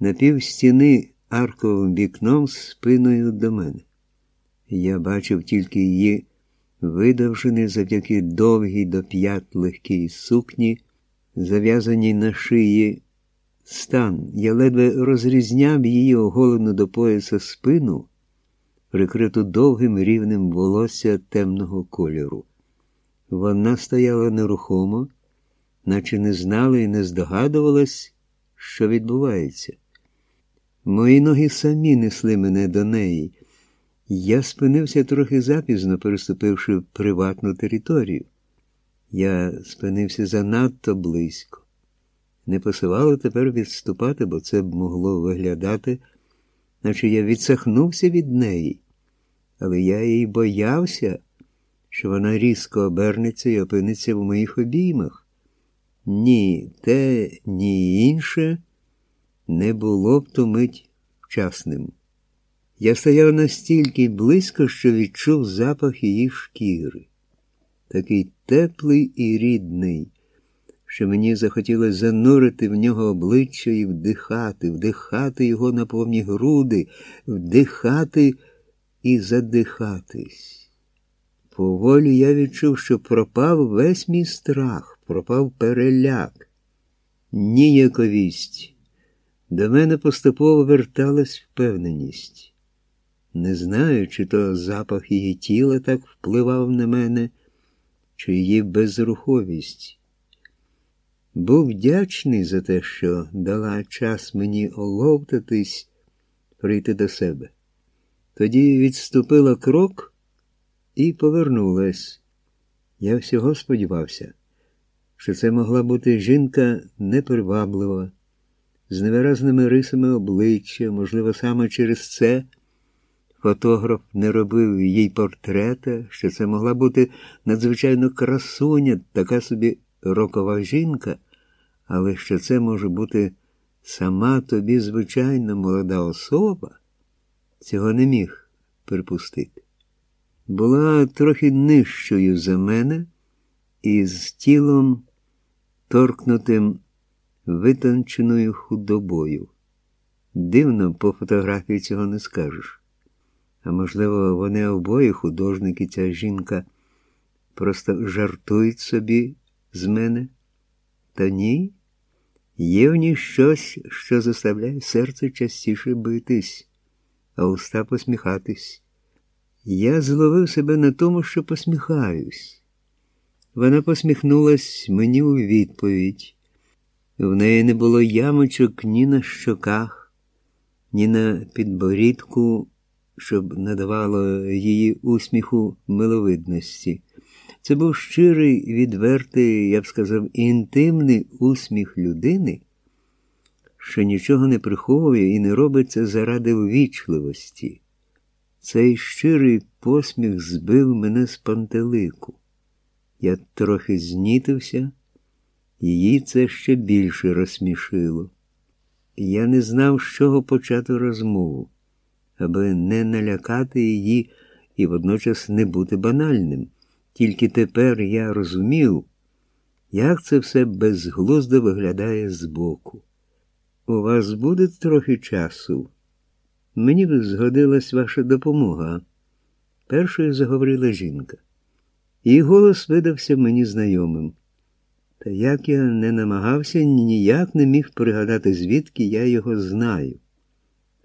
на пів стіни арковим вікном спиною до мене. Я бачив тільки її видовжений завдяки довгій до п'ят легкій сукні, зав'язаній на шиї стан. Я ледве розрізняв її оголену до пояса спину, прикриту довгим рівнем волосся темного кольору. Вона стояла нерухомо, наче не знала і не здогадувалась, що відбувається. Мої ноги самі несли мене до неї. Я спинився трохи запізно, переступивши в приватну територію. Я спинився занадто близько. Не посувало тепер відступати, бо це б могло виглядати, наче я відсахнувся від неї, але я їй боявся, що вона різко обернеться і опиниться в моїх обіймах. Ні, те, ні інше не було б то мить вчасним. Я стояв настільки близько, що відчув запах її шкіри, такий теплий і рідний, що мені захотілося занурити в нього обличчя і вдихати, вдихати його на повні груди, вдихати і задихатись. Поволі я відчув, що пропав весь мій страх, пропав переляк, ніяковість. До мене поступово верталась впевненість. Не знаю, чи то запах її тіла так впливав на мене, чи її безруховість. Був вдячний за те, що дала час мені оловтатись, прийти до себе. Тоді відступила крок і повернулась. Я всього сподівався, що це могла бути жінка неприваблива, з невиразними рисами обличчя, можливо, саме через це. Фотограф не робив їй портрета, що це могла бути надзвичайно красуня, така собі рокова жінка, але що це може бути сама тобі звичайна молода особа, цього не міг припустити. Була трохи нижчою за мене і з тілом, торкнутим витонченою худобою. Дивно, по фотографії цього не скажеш. А можливо, вони обоє художники, ця жінка, просто жартують собі з мене? Та ні, є в ній щось, що заставляє серце частіше битись, а уста посміхатись. Я зловив себе на тому, що посміхаюсь. Вона посміхнулась мені у відповідь. В неї не було ямочок ні на щоках, ні на підборідку щоб надавало її усміху миловидності. Це був щирий, відвертий, я б сказав, інтимний усміх людини, що нічого не приховує і не робить це заради ввічливості. Цей щирий посміх збив мене з пантелику. Я трохи знітився, її це ще більше розсмішило. Я не знав, з чого почати розмову аби не налякати її і водночас не бути банальним. Тільки тепер я розумів, як це все безглуздо виглядає збоку. У вас буде трохи часу. Мені б згодилась ваша допомога. Першою заговорила жінка. Її голос видався мені знайомим. Та як я не намагався, ніяк не міг пригадати, звідки я його знаю.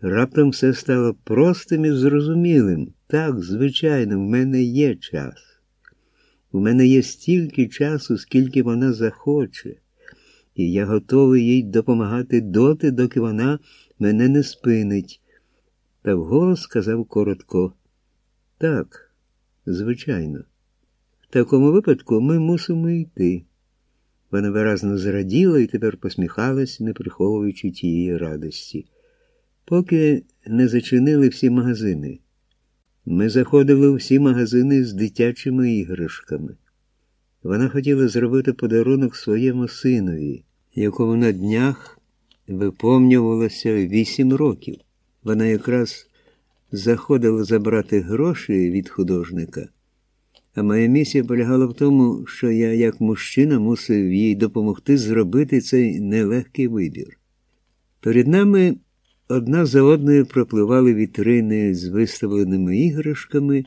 Раптом все стало простим і зрозумілим. Так, звичайно, в мене є час. У мене є стільки часу, скільки вона захоче, і я готовий їй допомагати доти, доки вона мене не спинить. Та вголос сказав коротко. Так, звичайно. В такому випадку ми мусимо йти. Вона виразно зраділа і тепер посміхалась, не приховуючи тієї радості поки не зачинили всі магазини. Ми заходили у всі магазини з дитячими іграшками. Вона хотіла зробити подарунок своєму синові, якому на днях виповнювалося вісім років. Вона якраз заходила забрати гроші від художника, а моя місія полягала в тому, що я, як мужчина, мусив їй допомогти зробити цей нелегкий вибір. Перед нами одна за одною пропливали вітрини з виставленими іграшками.